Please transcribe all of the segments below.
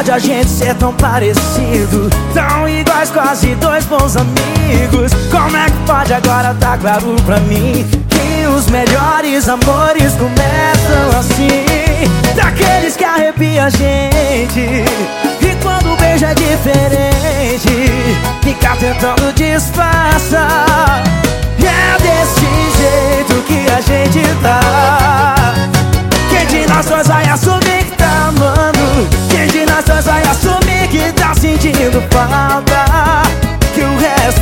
pode a gente ser tão parecido? Tão iguais, quase dois bons amigos. Como é que pode agora tá claro pra mim? Que os melhores amores começam assim. Daqueles que arrepia a gente. E quando o beijo é diferente, fica tentando disfarçar. Sentindo falta Que o resto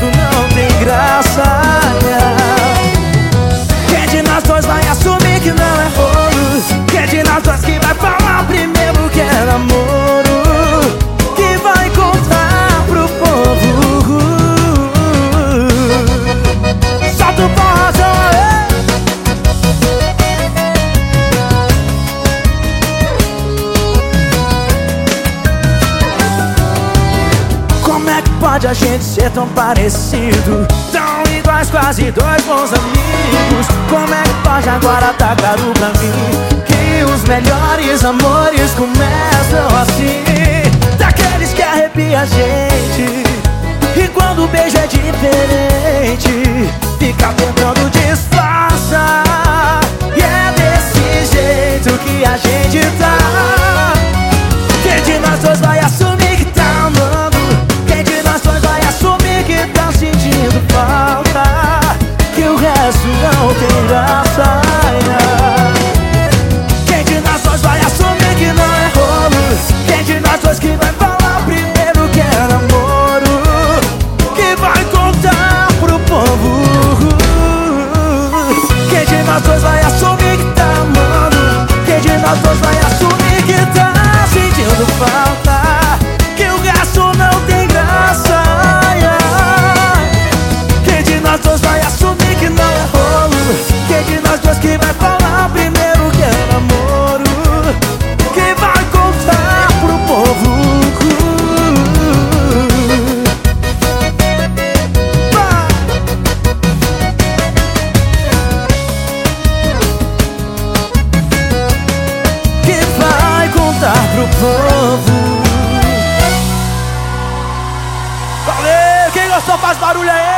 pode a gente ser tão parecido? Tão iguais, quase dois bons amigos. Como é que pode agora tá claro pra mim? Que os melhores amores começam assim. Daqueles que arrepia a gente. E quando o beijo é diferente Fica tentando disfarçar. E é desse jeito que a gente tá graça Quem de nós dois vai assumir que não é rolo? Quem de nós dois que vai falar primeiro que é namoro? Que vai contar pro povo? Quem de nós dois vai assumir que tá amando? Quem de nós dois vai assumir que tá sentindo falta faz barulho aí!